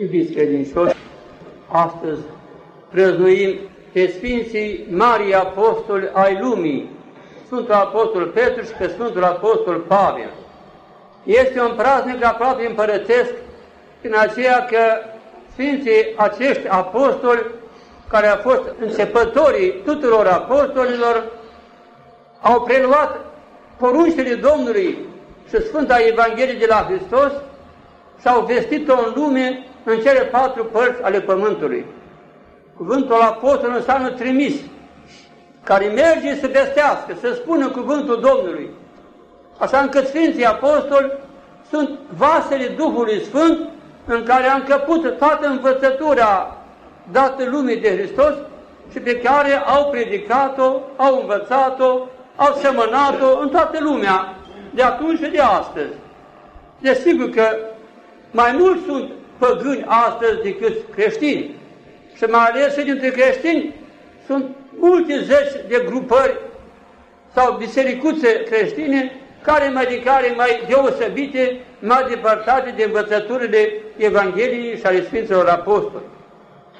Iubiți credincioși, astăzi prăznuim pe Sfinții Marii Apostoli ai lumii, Sfântul Apostol Petru și pe Sfântul Apostol Pavel. Este un praznic aproape împărătesc, în aceea că Sfinții acești apostoli, care au fost începătorii tuturor apostolilor, au preluat poruncile Domnului și Sfânta Evanghelie de la Hristos și au vestit-o în lume în cele patru părți ale pământului. Cuvântul apostol înseamnă trimis, care merge să vestească, să spună cuvântul Domnului. Așa încât Sfinții Apostoli sunt vasele Duhului Sfânt în care a încăput toată învățătura dată lumii de Hristos și pe care au predicat-o, au învățat-o, au semănat-o în toată lumea, de atunci și de astăzi. Desigur că mai mulți sunt păgâni astăzi decât creștini. Și mai ales și dintre creștini sunt multe zeci de grupări sau bisericuțe creștine care mai de care mai deosebite, mai depărtate de învățăturile Evangheliei și ale Sfinților Apostoli.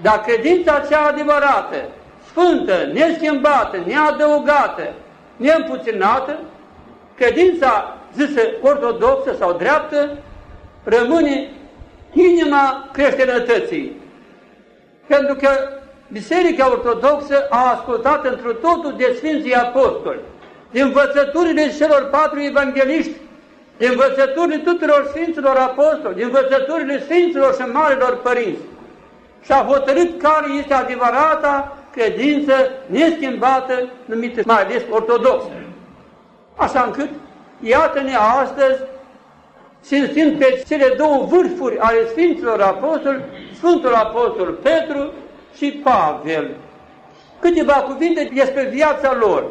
Dar credința cea adevărată, sfântă, neschimbată, neadăugată, neîmpuținată, credința zisă ortodoxă sau dreaptă, rămâne inima creștinătății. Pentru că Biserica Ortodoxă a ascultat într totul de Sfinții Apostoli, de învățăturile celor patru evangeliști, de învățăturile tuturor Sfinților Apostoli, de învățăturile Sfinților și Marilor Părinți. Și a hotărât care este adevărata credință neschimbată, numită mai ales ortodoxă. Așa încât, iată-ne astăzi simțind pe cele două vârfuri ale Sfinților Apostoli, Sfântul Apostol Petru și Pavel. Câteva cuvinte despre viața lor.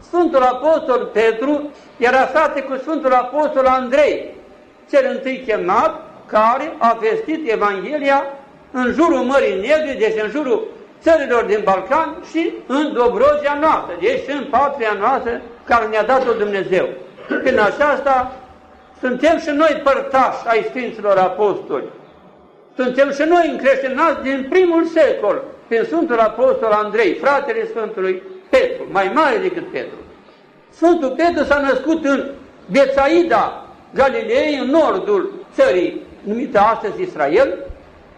Sfântul Apostol Petru era frate cu Sfântul Apostol Andrei, cel întâi chemat, care a vestit Evanghelia în jurul Mării Negre, deci în jurul țărilor din Balcan și în Dobrogea noastră, deci în patria noastră care ne-a dat-o Dumnezeu. Prin aceasta suntem și noi părtași ai Sfinților Apostoli. Suntem și noi încreștinați din primul secol, prin Sfântul Apostol Andrei, fratele Sfântului Petru, mai mare decât Petru. Sfântul Petru s-a născut în Bețaida, Galilei, în nordul țării, numită astăzi Israel,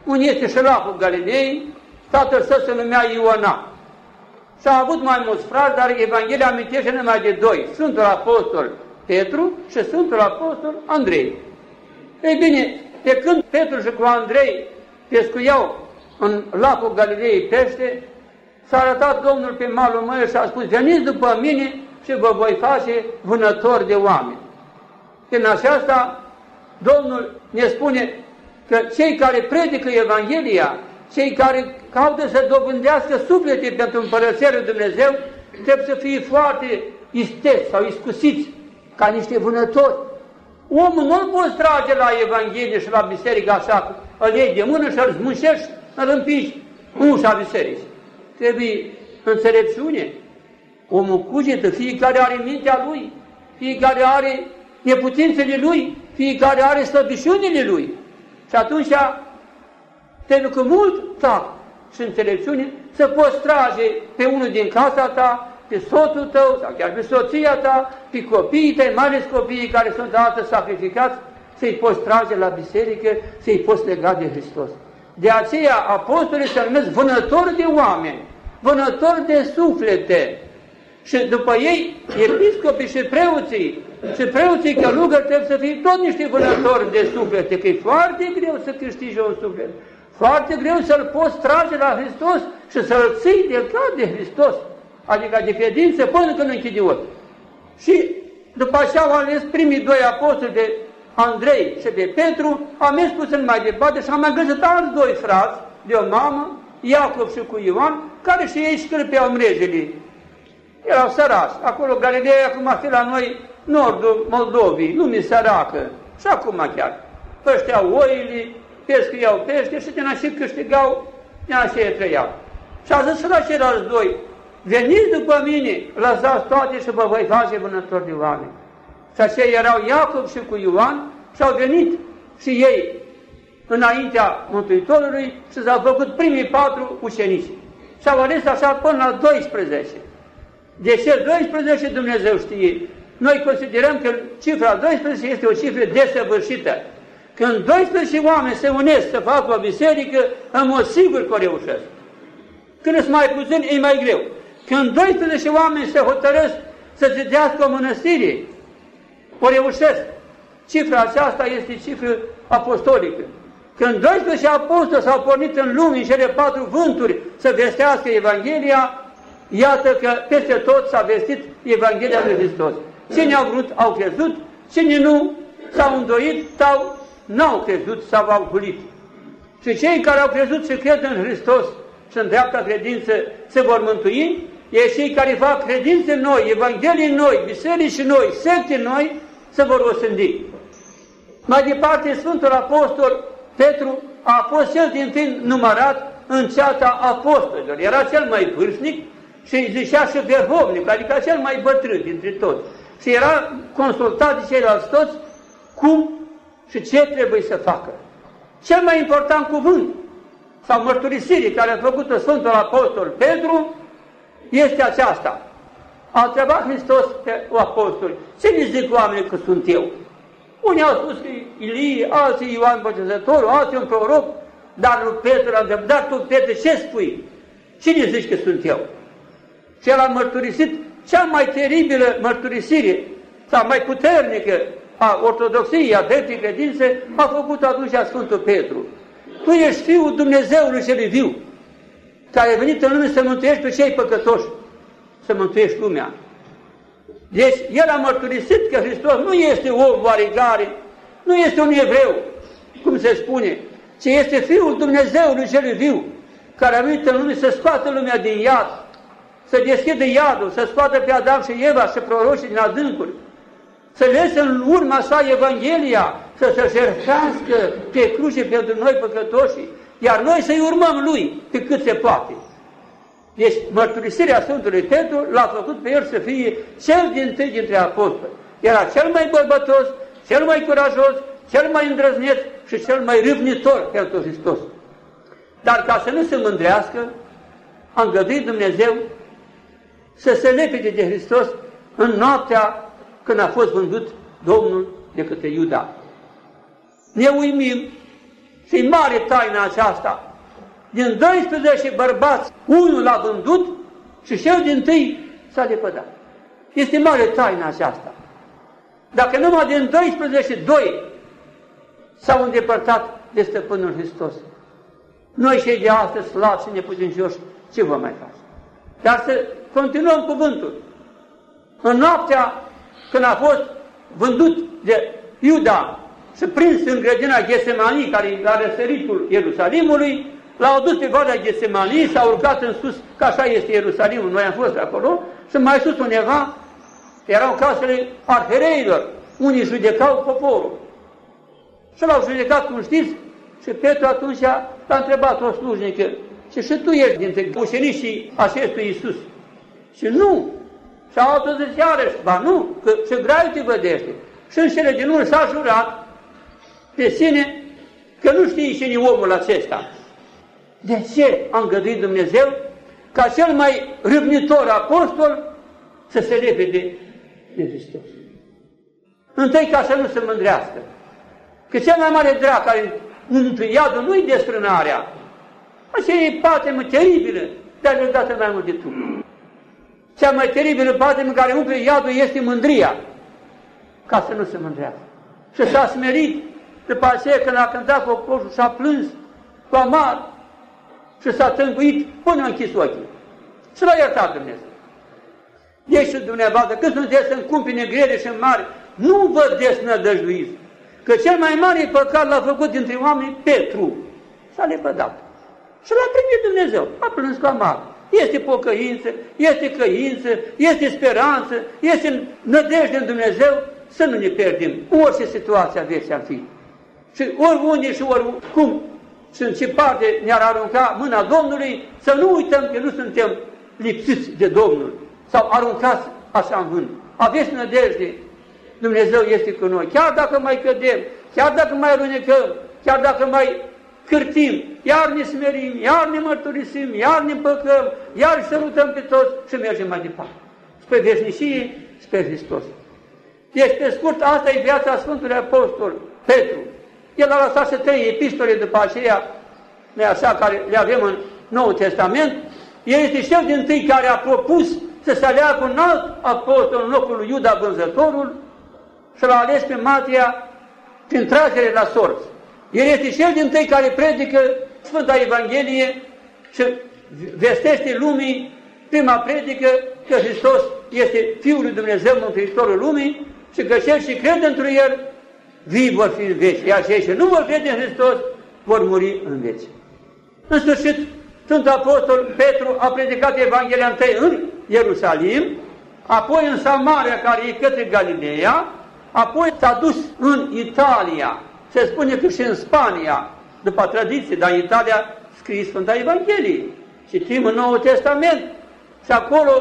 unde este șelaful Galilei, tatăl său se numea Ioana. Și a avut mai mulți frați, dar Evanghelia amintește numai de doi, Sfântul Apostol Petru și Sfântul Apostol Andrei. Ei bine, pe când Petru și cu Andrei pescuiau în lacul Galilei pește, s-a arătat Domnul pe malul mării și a spus, veniți după mine și vă voi face vânători de oameni. În aceasta, Domnul ne spune că cei care predică Evanghelia, cei care caută să dobândească suflete pentru Împărăția Lui Dumnezeu, trebuie să fie foarte isteți sau iscusiți ca niște vânători. Omul nu-l poți trage la Evanghelie și la biserică așa, îl iei de mână și îl zmușești, îl împingi în ușa bisericii. Trebuie înțelepciune. Omul cugetă, fiecare are mintea lui, fiecare are neputințele lui, fiecare are slăbișunile lui. Și atunci trebuie cu mult tact și înțelepciune să poți trage pe unul din casa ta pe soțul tău sau chiar pe soția ta, pe copiii tăi, mai ales copiii care sunt dată sacrificați, să-i poți trage la biserică, să-i poți lega de Hristos. De aceea apostolii se numesc vânători de oameni, vânători de suflete. Și după ei, episcopii și preoții, și preoții călugări trebuie să fie tot niște vânători de suflete, că e foarte greu să câștigi un suflet. Foarte greu să-l poți trage la Hristos și să-l ții de de Hristos adică de credință, până când închide ochii. Și după așa au ales primii doi apostoli de Andrei și de Petru, am mers puțin mai departe și am mai găsit alți doi frați de o mamă, Iacov și cu Ioan, care și ei scârpeau mrejele. Erau sărași. Acolo Galileea, acum fi la noi, nordul Moldovii, lumii săracă. Și acum chiar. Pășteau oile, pescuiau pește și din așa câștigau, din așa trăiau. Și a zis și la ceilalți doi, veniți după mine, lăsați toate și vă voi face vânători de oameni. Și aceia erau Iacob și cu Ioan și au venit și ei înaintea Mântuitorului și s-au făcut primii patru ucenici. Și au ales așa până la 12. De ce 12 Dumnezeu știe. Noi considerăm că cifra 12 este o cifră desăvârșită. Când 12 oameni se unesc să facă o biserică, în mod sigur că o reușesc. Când sunt mai puțin, e mai greu. Când 12 oameni se hotărăsc să zidească o mănăstire, o reușesc. Cifra aceasta este cifră apostolică. Când 12 apostoli s-au pornit în lume în cele patru vânturi să vestească Evanghelia, iată că peste tot s-a vestit Evanghelia lui Hristos. Cine au vrut, au crezut, cine nu, s-au îndoit sau n-au crezut sau au hulit. Și cei care au crezut și cred în Hristos și în dreapta credință se vor mântui, e cei care fac credințe noi, Evanghelii noi, biserici noi, secte noi, se vor osândi. Mai departe, Sfântul Apostol Petru a fost cel din tâi numărat în ceata apostolilor. Era cel mai vârstnic și îi zicea și verhovnic, adică cel mai bătrân dintre toți. Și era consultat de ceilalți toți cum și ce trebuie să facă. Cel mai important cuvânt sau mărturisire care a făcut-o Sfântul Apostol Petru este aceasta. A întrebat Hristos pe apostoli, ce mi zic oamenii că sunt eu? Unii au spus că Ilie, alții Ioan Botezătorul, alții un proroc, dar lui Petru a întrebat, dar tu, Petru, ce spui? Cine zici că sunt eu? Și el a mărturisit cea mai teribilă mărturisire, sau mai puternică a ortodoxiei, a dreptei credințe, a făcut atunci Sfântul Petru. Tu ești Fiul Dumnezeului celui viu, care ai venit în lume să mântuiești pe cei păcătoși, să mântuiești lumea. Deci el a mărturisit că Hristos nu este om oarecare, nu este un evreu, cum se spune, ci este Fiul Dumnezeului celui viu, care a venit în lume să scoată lumea din iad, să deschidă iadul, să scoată pe Adam și Eva și proroșii din adâncuri, să lese în urma sa Evanghelia, să se jertfească pe cruce pentru noi păcătoși, iar noi să-i urmăm lui pe cât se poate. Deci mărturisirea Sfântului Petru l-a făcut pe el să fie cel din tâi dintre apostoli. Era cel mai bărbătos, cel mai curajos, cel mai îndrăzneț și cel mai râvnitor pentru Hristos. Dar ca să nu se mândrească, a îngăduit Dumnezeu să se lepede de Hristos în noaptea când a fost vândut Domnul de către Iuda. Ne uimim și e mare taina aceasta. Din 12 bărbați, unul l-a vândut și cel din tâi s-a lepădat. Este mare taina aceasta. Dacă numai din 12, doi s-au îndepărtat de Stăpânul Hristos, noi cei de astăzi, slabi și neputincioși, ce vom mai face? Dar să continuăm cuvântul. În noaptea când a fost vândut de Iuda și prins în grădina Ghesemanii, care e la răsăritul Ierusalimului, l-au dus pe Valea Ghesemanii, s-au urcat în sus, că așa este Ierusalimul, noi am fost acolo, și mai sus undeva erau casele arhereilor, unii judecau poporul. Și l-au judecat, cum știți, și Petru atunci l-a întrebat o slujnică, și și tu ești dintre ucenicii acestui Iisus. Și nu. Și altul zice iarăși, ba nu, că ce graiul te vădește. Și în cele din urmă s-a jurat pe sine că nu știe cine omul acesta. De ce a îngăduit Dumnezeu ca cel mai râvnitor apostol să se lepe de, de Hristos? Întâi ca să nu se mândrească. Că cel mai mare drac care umple iadul nu-i desfrânarea. Așa e patemă teribilă, dar deodată mai mult de tu. Cea mai teribilă patemă care umple iadul este mândria, ca să nu se mândrească. Și s-a smerit după aceea când a cântat poporul și a plâns cu amar și s-a tânguit până a închis ochii. Și l-a iertat Dumnezeu. Deci și dumneavoastră, când sunteți în cumpine grele și mari, nu vă desnădăjduiți. Că cel mai mare păcat l-a făcut dintre oameni Petru. S-a lepădat. Și l-a primit Dumnezeu. A plâns cu amar. Este pocăință, este căință, este speranță, este nădejde în Dumnezeu, să nu ne pierdem orice situație a vieții am fi. Și oriunde și oricum și în ce parte ne-ar arunca mâna Domnului, să nu uităm că nu suntem lipsiți de Domnul sau aruncați așa în vânt. Aveți nădejde, Dumnezeu este cu noi. Chiar dacă mai cădem, chiar dacă mai alunecăm, chiar dacă mai cârtim, iar ne smerim, iar ne mărturisim, iar ne împăcăm, iar sărutăm pe toți și mergem mai departe. Spre veșnicie, spre Hristos. Deci, pe scurt, asta e viața Sfântului Apostol Petru. El a lăsat să trei epistole după aceea, ne așa, care le avem în Noul Testament. El este cel din tâi care a propus să se aleagă un alt apostol în locul lui Iuda Vânzătorul și l-a ales pe Matria prin tragere la sorți. El este cel din tâi care predică Sfânta Evanghelie și vestește lumii prima predică că Hristos este Fiul lui Dumnezeu, Mântuitorul lumii și că cel și cred într El, vii vor fi în veci, iar cei ce nu vor crede în Hristos vor muri în veci. În sfârșit, Sfântul Apostol Petru a predicat Evanghelia întâi în Ierusalim, apoi în Samaria, care e către Galileea, apoi s-a dus în Italia, se spune că și în Spania, după tradiție, dar în Italia scris Sfânta Evanghelie. Citim în Noul Testament și acolo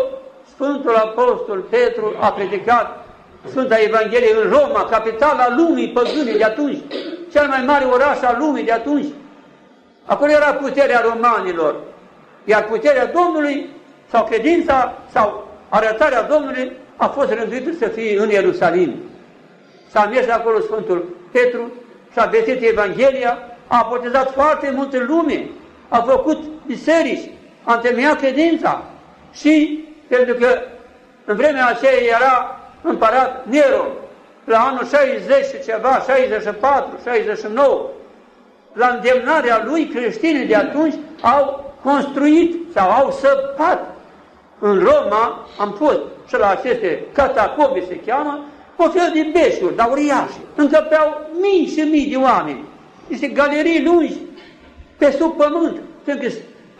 Sfântul Apostol Petru a predicat Sfânta Evanghelie în Roma, capitala lumii păgâne de atunci, cel mai mare oraș al lumii de atunci. Acolo era puterea romanilor, iar puterea Domnului sau credința sau arătarea Domnului a fost rânduită să fie în Ierusalim. S-a mers acolo Sfântul Petru și-a vestit Evanghelia, a botezat foarte multe lume, a făcut biserici, a întemeiat credința și pentru că în vremea aceea era împărat Nero, la anul 60 și ceva, 64, 69, la îndemnarea lui creștinii de atunci au construit sau au săpat în Roma, am fost și la aceste catacombe se cheamă, o fel de beșuri, dar uriașe. Încăpeau mii și mii de oameni. Este galerii lungi pe sub pământ. Pentru că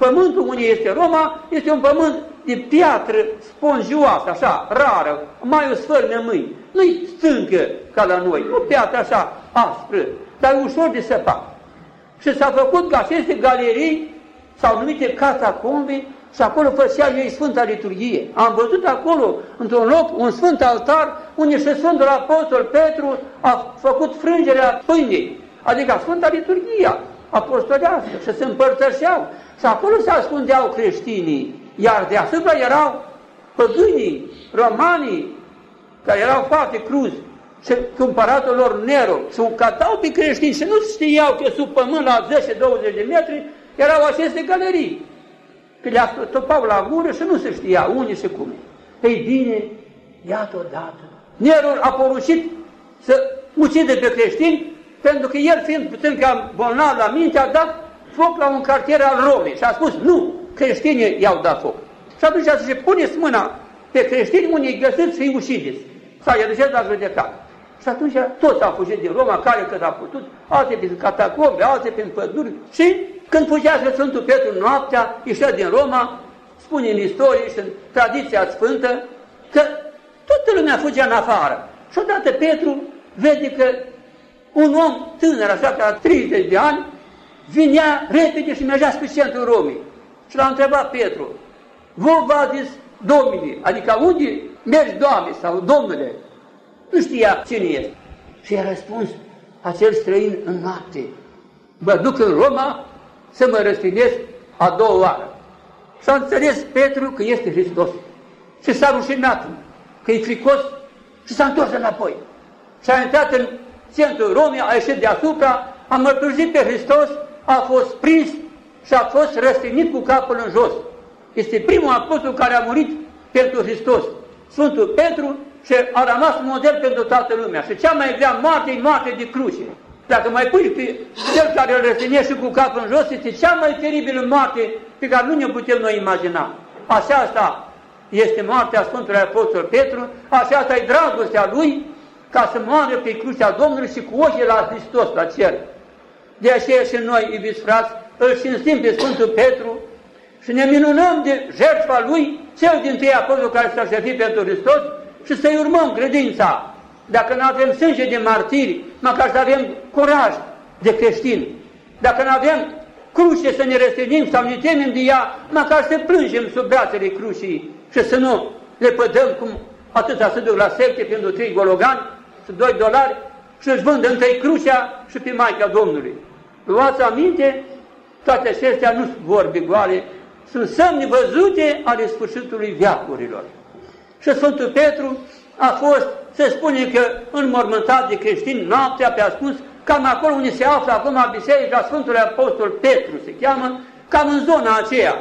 pământul unde este Roma este un pământ de piatră spongioasă, așa, rară, mai o sfârnă mâini. Nu-i stâncă ca la noi, o piatră așa aspră, dar ușor de săpat. Și s-a făcut ca aceste galerii, sau numite catacombe, și acolo făcea ei Sfânta Liturghie. Am văzut acolo, într-un loc, un Sfânt altar, unde și Sfântul Apostol Petru a făcut frângerea pâinii, adică Sfânta Liturghia apostolească și se împărtășeau. Și acolo se ascundeau creștinii, iar deasupra erau păgânii, romanii, care erau foarte cruzi, și cumpăratul lor Nero, și catau pe creștini și nu știau că sub pământ la 10-20 de metri erau aceste galerii că le topau la gură și nu se știa unde și cum. Ei bine, iată odată. Nerul a poruncit să ucide pe creștini, pentru că el fiind puțin cam bolnav la minte, a dat foc la un cartier al Romei și a spus, nu, creștinii i-au dat foc. Și atunci a zis, puneți mâna pe creștini unde îi găsiți și îi ucideți. Sau i-a duceți la judecat. Și atunci toți au fugit din Roma, care cât a putut, alții prin catacombe, alții prin păduri și când fugea Sfântul Petru noaptea, ieșea din Roma, spune în istorie și în tradiția sfântă, că toată lumea fugea în afară. Și odată Petru vede că un om tânăr, așa ca 30 de ani, vinea repede și mergea spre centrul Romii. Și l-a întrebat Petru, vă va zis Domnule, adică unde mergi, Doamne, sau Domnule? Nu știa cine este. Și a răspuns acel străin în noapte, mă duc în Roma să mă răstignesc a doua oară. Și a înțeles Petru că este Hristos. Și s-a rușinat, că e fricos și s-a întors înapoi. Și a intrat în centrul Romei, a ieșit deasupra, a mărturit pe Hristos, a fost prins și a fost răstignit cu capul în jos. Este primul apostol care a murit pentru Hristos. Sfântul Petru și a rămas model pentru toată lumea. Și cea mai grea moarte e moarte de cruce. Dacă mai pui pe cel care îl răstinește cu capul în jos, este cea mai teribilă moarte pe care nu ne putem noi imagina. Așa asta este moartea Sfântului Apostol Petru, așa asta e dragostea lui, ca să moară pe crucea Domnului și cu ochii la Hristos, la cer. De aceea și noi, iubiți frați, îl cinstim pe Sfântul Petru și ne minunăm de jertfa lui, cel din tâi apostol care s-a jertfit pentru Hristos și să-i urmăm credința dacă nu avem sânge de martiri, măcar să avem curaj de creștini. Dacă nu avem cruce să ne restrânim sau ne temem de ea, măcar să plângem sub brațele crucii și să nu le pădăm cum atâta să duc la secte pentru trei gologani și doi dolari și își vând întâi crucea și pe Maica Domnului. Luați aminte, toate acestea nu sunt vorbe goale, sunt semne văzute ale sfârșitului viacurilor. Și Sfântul Petru a fost, se spune că înmormântat de creștini noaptea pe ascuns, cam acolo unde se află acum biserica Sfântului Apostol Petru, se cheamă, cam în zona aceea.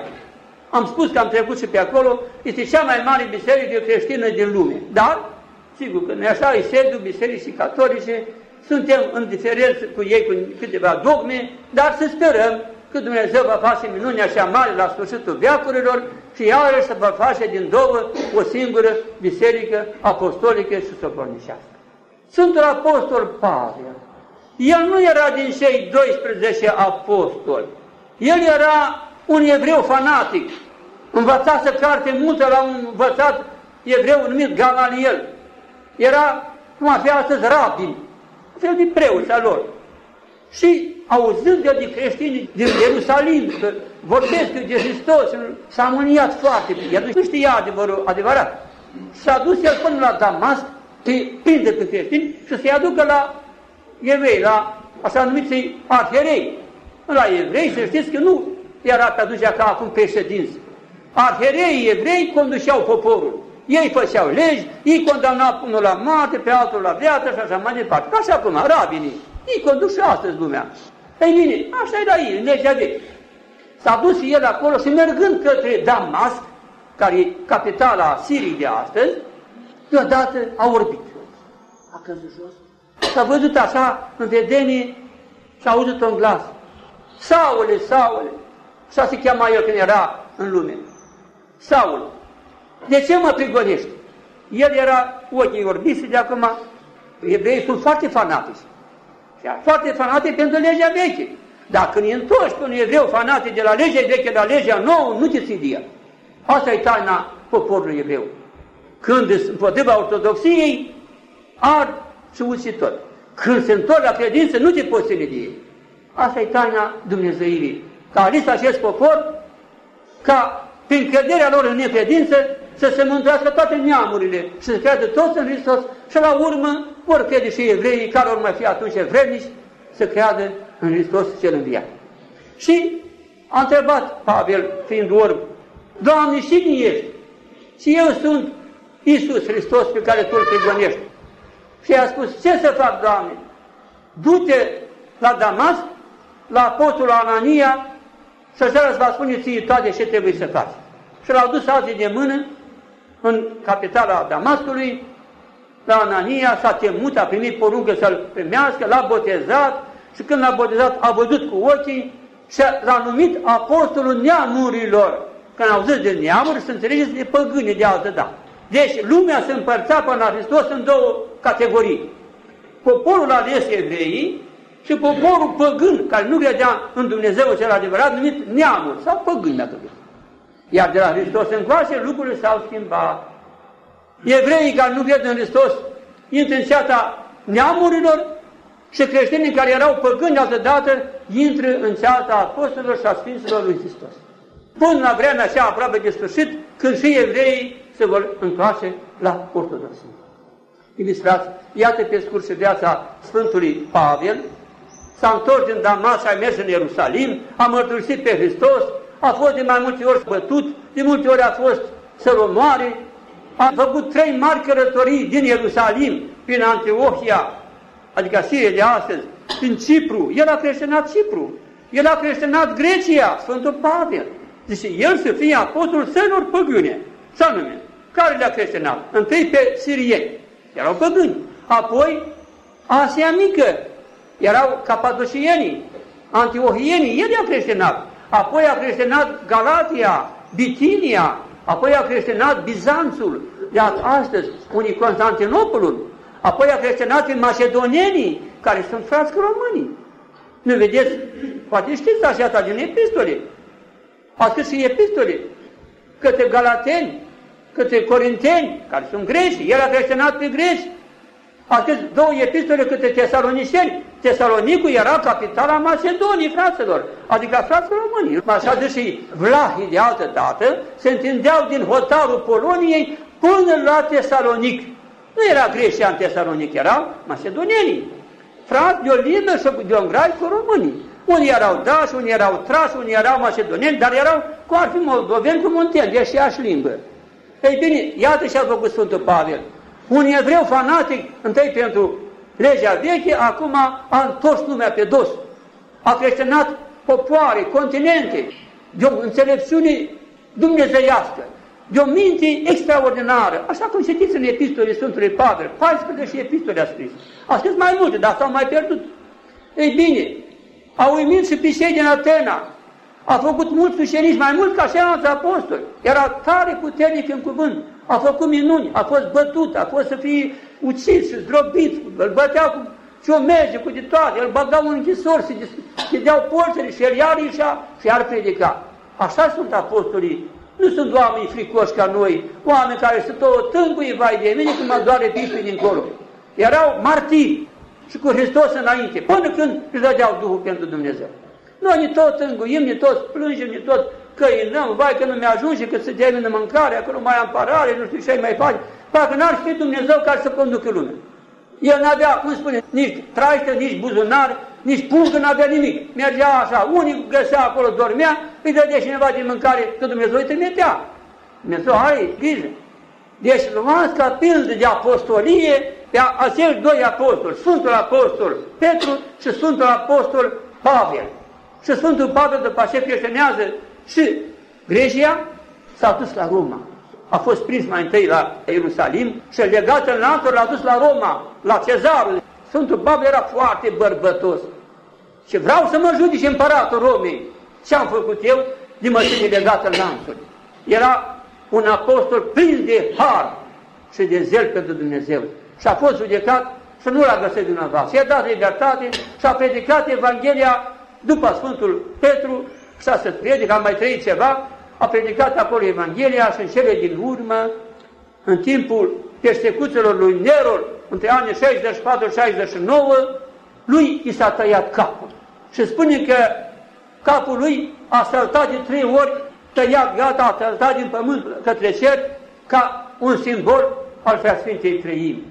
Am spus că am trecut și pe acolo, este cea mai mare biserică creștină din lume. Dar, sigur că nu așa, e sediul bisericii catolice, suntem în diferență cu ei cu câteva dogme, dar să sperăm că Dumnezeu va face minunea așa mare la sfârșitul veacurilor și iarăși să va face din două o singură biserică apostolică și sobornicească. Sfântul Apostol Pavel, el nu era din cei 12 apostoli, el era un evreu fanatic, învățase carte multă la un învățat evreu numit Gamaliel. Era, cum ar fi astăzi, rabin, un fel de preoți al lor. Și auzând de creștini din Ierusalim, că vorbesc de Hristos, s-a mâniat foarte, el nu știa adevărul adevărat. S-a dus el până la Damasc, să prinde pe creștini și să-i aducă la evrei, la așa numiții arherei. La evrei, să știți că nu era pe atunci ca acum președinți. Arhereii evrei conduceau poporul. Ei făceau legi, ei condamnau până la moarte, pe altul la viață și așa mai departe. Ca și acum, rabinii. Ei conduc și astăzi lumea. Ei bine, așa era ei, legea veche. S-a dus el acolo și mergând către Damasc, care e capitala Siriei de astăzi, deodată a orbit. A căzut jos. S-a văzut așa în vedenie și a auzit un glas. Saule, Saule, așa se cheama el când era în lume. Saul, de ce mă prigonești? El era ochii orbise de acum, evreii sunt foarte fanatici. Foarte fanatici pentru legea veche. Dacă ne întorci pe un evreu fanatic de la legea veche la legea nouă, nu te ții Asta e taina poporului evreu. Când împotriva ortodoxiei, ar și uci tot. Când se întorc la credință, nu te poți ține de ei. Asta e taina Dumnezeirii. Ca ales acest popor, ca prin crederea lor în necredință, să se mântuiască toate neamurile și să creadă toți în Hristos și la urmă vor crede și evreii care vor mai fi atunci vrednici să creadă în Hristos cel înviat. Și a întrebat Pavel, fiind orb, Doamne, cine ești? Și eu sunt Iisus Hristos pe care Tu îl prigonești. Și i-a spus, ce să fac, Doamne? Du-te la Damasc, la apostolul Anania și așa îți va spune ție toate ce trebuie să faci. Și l-au dus alții de mână în capitala Damascului, la Anania, s-a temut, a primit poruncă să-l primească, l-a botezat și când l-a botezat a văzut cu ochii și l-a numit apostolul neamurilor. Când au zis de neamuri, să înțelegeți de păgâni de altă dată. Deci lumea se împărțea până la Hristos în două categorii. Poporul ales evreii și poporul păgân, care nu credea în Dumnezeu cel adevărat, numit neamuri sau păgâni, dacă vreți. Iar de la Hristos încoace, lucrurile s-au schimbat. Evreii care nu cred în Hristos intră în ceata neamurilor și creștinii care erau păgâni altă dată intră în ceata apostolilor și a Sfinților lui Hristos. Până la vremea așa aproape de sfârșit, când și evreii se vor întoarce la ortodoxie. Iubiți frați, iată pe scurt și viața Sfântului Pavel, s-a întors din Damas, a mers în Ierusalim, a mărturisit pe Hristos, a fost de mai multe ori bătut, de multe ori a fost să-l omoare, a făcut trei mari călătorii din Ierusalim, prin Antiohia, adică Siria de astăzi, în Cipru. El a creștinat Cipru, el a creștinat Grecia, Sfântul Pavel. Deci el să fie apostolul sănor păgâne, să anume, care le-a creștinat? Întâi pe sirieni, erau păgâni, apoi Asia Mică, erau capadocienii, antiohienii, el i-a creștinat, apoi a creștinat Galatia, Bitinia, apoi a creștinat Bizanțul, iar astăzi unii Constantinopolul, apoi a creștinat în macedonienii, care sunt frați cu românii. Nu vedeți? Poate știți așa din epistole. A scris și epistole către galateni, către corinteni, care sunt greși, el a creștinat pe greși. A scris două epistole către tesaloniceni. Tesalonicul era capitala Macedoniei, fraților, adică frații românii. Așa de și vlahii de altă dată se întindeau din hotarul Poloniei până la Tesalonic. Nu era greșia în Tesalonic, erau macedonienii. Frați de o limbă și de un grai cu românii. Unii erau dași, unii erau trași, unii erau macedoneni, dar erau cu ar fi moldoveni cu munteni, de aceeași limbă. Ei bine, iată ce a făcut Sfântul Pavel. Un evreu fanatic, întâi pentru legea veche, acum a întors lumea pe dos. A creștinat popoare, continente, de o înțelepciune dumnezeiască, de o minte extraordinară, așa cum citiți în epistolele Sfântului Pavel, 14 epistole a scris. A scris mai multe, dar s-au mai pierdut. Ei bine, a uimit și pe cei din Atena, a făcut mulți ușenici, mai mult ca ceilalți apostoli. Era tare puternic în cuvânt. A făcut minuni, a fost bătut, a fost să fie ucis și zdrobit, îl băteau cu ciomege, cu de toate, îl băgau în închisori, se deschdeau porțele și el iar ieșea și iar predica. Așa sunt apostolii. Nu sunt oameni fricoși ca noi, oameni care se tot tânguie, vai de mine, când mă doare piștii dincolo. Erau martiri și cu Hristos înainte, până când își dădeau Duhul pentru Dumnezeu. Noi ne tot înguim, ne tot plângem, ne tot căinăm, vai că nu mi-ajunge, că se termină mâncarea, că nu mai am parare, nu știu ce mai face. Parcă n-ar fi Dumnezeu care să conducă lumea. El n-avea, cum spune, nici traiște, nici buzunar, nici pungă, n-avea nimic. Mergea așa, unii găsea acolo, dormea, îi dădea cineva din mâncare, că Dumnezeu îi trimitea. Dumnezeu are grijă. Deci luați ca pildă de apostolie pe acești doi apostoli, Sfântul Apostol Petru și Sfântul Apostol Pavel. Și Sfântul Pavel, după ce creștinează și Grecia, s-a dus la Roma. A fost prins mai întâi la Ierusalim și legat în lanțuri l-a dus la Roma, la Cezarul. Sfântul Pavel era foarte bărbătos. Și vreau să mă judice împăratul Romei. Ce am făcut eu? Din mă legat în lanțuri. Era un apostol plin de har și de zel pentru Dumnezeu. Și a fost judecat să nu l-a găsit dumneavoastră. I-a dat libertate și a predicat Evanghelia după Sfântul Petru și a să predică, a mai trăit ceva, a predicat acolo Evanghelia și în cele din urmă, în timpul persecuțiilor lui Nero, între anii 64-69, lui i s-a tăiat capul. Și spune că capul lui a saltat de trei ori, tăiat, gata, a saltat din pământ către cer, ca un simbol al Preasfintei Trăimi.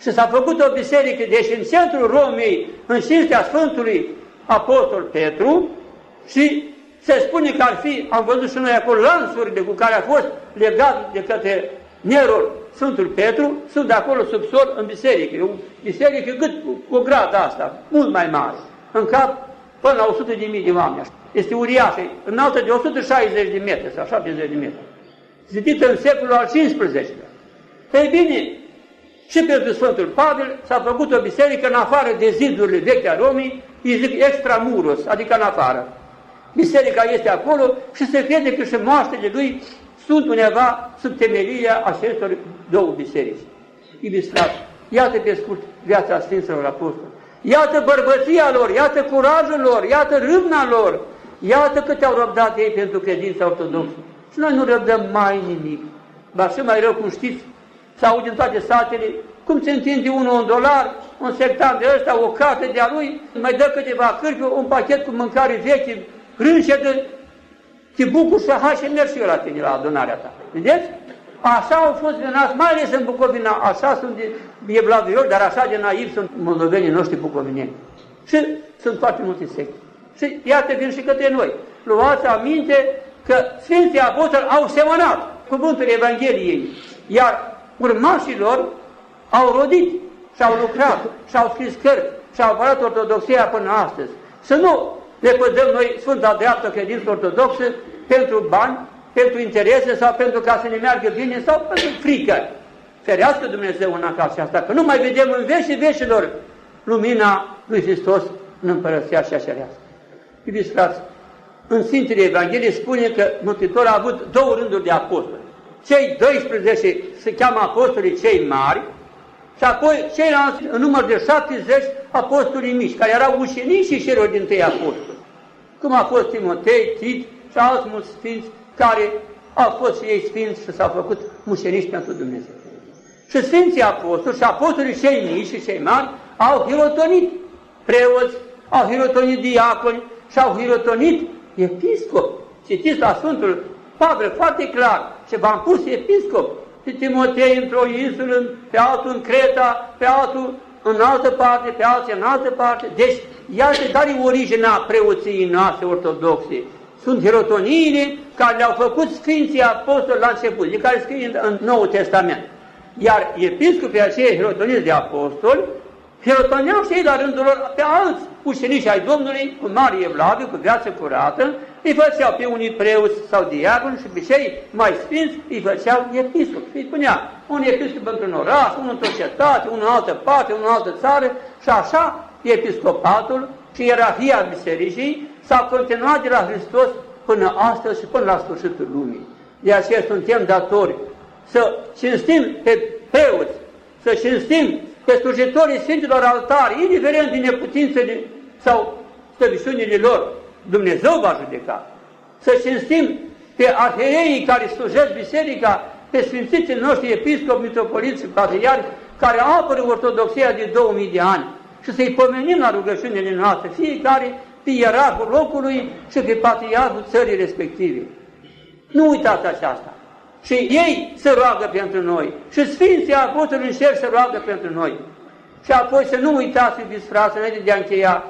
Și s-a făcut o biserică, deci în centrul Romei, în cinstea Sfântului Apostol Petru, și se spune că ar fi, am văzut și noi acolo, lanțurile cu care a fost legat de către Nerul Sfântul Petru, sunt de acolo sub sol în biserică. E o biserică cât cu o gradă asta, mult mai mare. În cap până la 100 de mii de oameni. Este uriașă, înaltă de 160 de metri sau 70 de metri. Zidită în secolul al XV-lea. Ei bine, și pentru Sfântul Pavel s-a făcut o biserică în afară de zidurile vechi a Romii, îi zic extramuros, adică în afară. Biserica este acolo și se crede că și moaștele lui sunt undeva sub temelia acestor două biserici. Iubiți frate, iată pe scurt viața Sfinților Apostoli. Iată bărbăția lor, iată curajul lor, iată râvna lor, iată cât au răbdat ei pentru credința ortodoxă. Și noi nu răbdăm mai nimic. Ba și mai rău, cum știți, să aud în toate satele, cum se întinde unul un dolar, un sectar de ăsta, o carte de-a lui, mai dă câteva cârpi, un pachet cu mâncare veche, rânșetă, te bucur și hai și mergi și eu la tine la adunarea ta. Vedeți? Așa au fost vinați, mai ales în Bucovina, așa sunt de evlaviori, dar așa de naivi sunt moldovenii noștri bucovineni. Și sunt foarte multe secte. Și iată vin și către noi. Luați aminte că Sfinții Apostoli au semănat cuvântul Evangheliei, iar urmașilor au rodit și au lucrat și au scris cărți și au apărat ortodoxia până astăzi. Să nu ne pădăm noi Sfânta Dreaptă Credință Ortodoxă pentru bani, pentru interese sau pentru ca să ne meargă bine sau pentru frică. Ferească Dumnezeu în acasă asta, că nu mai vedem în veșii veșilor lumina lui Hristos în împărăția și cerească. Iubiți frați, în Sfintele Evanghelie spune că Mântuitor a avut două rânduri de apostoli. Cei 12 se cheamă apostolii cei mari și apoi ceilalți, în număr de 70, apostolii mici, care erau ușenici celor din tăi apostoli. Cum a fost Timotei, Tit și alți mulți sfinți care au fost și ei sfinți și s-au făcut mușenici pentru Dumnezeu. Și Sfinții Apostoli și Apostolii cei mici și cei mari au hirotonit preoți, au hirotonit diaconi și au hirotonit episcopi. Citiți la Sfântul Pavel foarte clar și v-am pus episcop pe Timotei într-o insulă, pe altul în Creta, pe altul în altă parte, pe alții în altă parte. Deci iată, dar e originea preoției noastre ortodoxe. Sunt hirotoniile care le-au făcut Sfinții Apostoli la început, de care scrie în Noul Testament. Iar episcopii aceia hirotoniți de apostoli, hirotoneau și ei la rândul lor pe alți ucenici ai Domnului, cu mare evlavie, cu viață curată, îi făceau pe unii preoți sau diaconi și pe cei mai sfinți îi făceau episcop. Îi spunea, un episcop într-un oraș, unul într-o cetate, unul în altă parte, unul în altă țară și așa episcopatul și ierarhia bisericii s-a continuat de la Hristos până astăzi și până la sfârșitul lumii. De aceea suntem datori să cinstim pe preoți, să cinstim pe slujitorii Sfinților Altari, indiferent din neputințele sau stăvișunile lor, Dumnezeu va judeca. Să cinstim pe arhereii care slujesc biserica, pe sfințiții noștri episcopi, mitropoliți și patriarhi, care apără ortodoxia de 2000 de ani și să-i pomenim la rugăciunile noastre, fiecare pe ierarhul locului și pe patriarhul țării respective. Nu uitați aceasta. Și ei se roagă pentru noi. Și Sfinții Apostoli în cer se roagă pentru noi. Și apoi să nu uitați, iubiți frați, înainte de a încheia,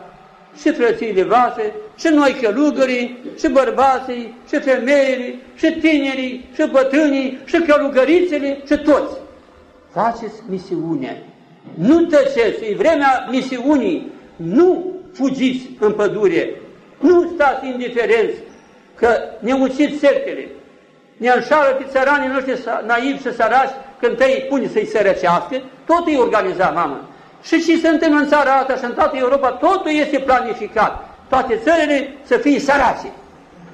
și frățiile voastre, și noi călugării, și bărbații, și femeile, și tinerii, și bătrânii, și călugărițele, și toți. Faceți misiune. Nu tăceți, e vremea misiunii. Nu fugiți în pădure. Nu stați indiferenți că ne uciți sectele. Ne înșală pe țăranii noștri naivi și săraci când te pune să-i sărăcească, tot e organizat, mamă. Și ce se întâmplă în țara asta și în toată Europa, totul este planificat. Toate țările să fie sărace.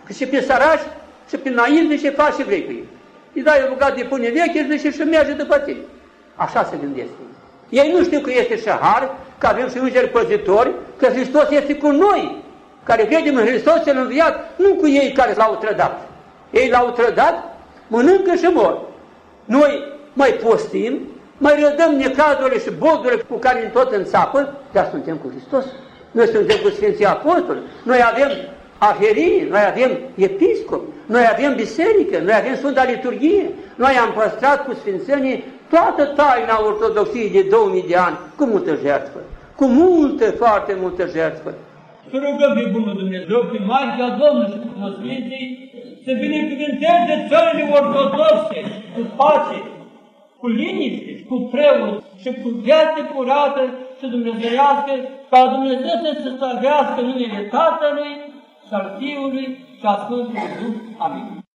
Că și pe săraci și pe naivi și faci și vrei cu ei. Îi dai o bucată de pune veche și și merge după tine. Așa se gândesc. Ei nu știu că este și har, că avem și îngeri păzitori, că Hristos este cu noi, care credem în Hristos cel înviat, nu cu ei care l-au trădat. Ei l-au trădat, mănâncă și mor. Noi mai postim, mai rădăm necazurile și bodurile cu care ne tot înțapă, dar suntem cu Hristos. Noi suntem cu Sfinții Apostoli, noi avem aherii, noi avem episcop, noi avem biserică, noi avem Sfânta Liturghie, noi am păstrat cu Sfințenii toată taina Ortodoxiei de 2000 de ani, cu multă jertfă, cu multă, foarte multă jertfă. Să rugăm pe Bunul Dumnezeu, pe Maica Domnului și cu Sfinții, să binecuvânteze țările ortodoxe cu pace, cu liniște, cu preot și cu viață curată și dumnezeiască, ca Dumnezeu să se slăvească numele Tatălui și al Fiului și a Sfântului Duh. Amin.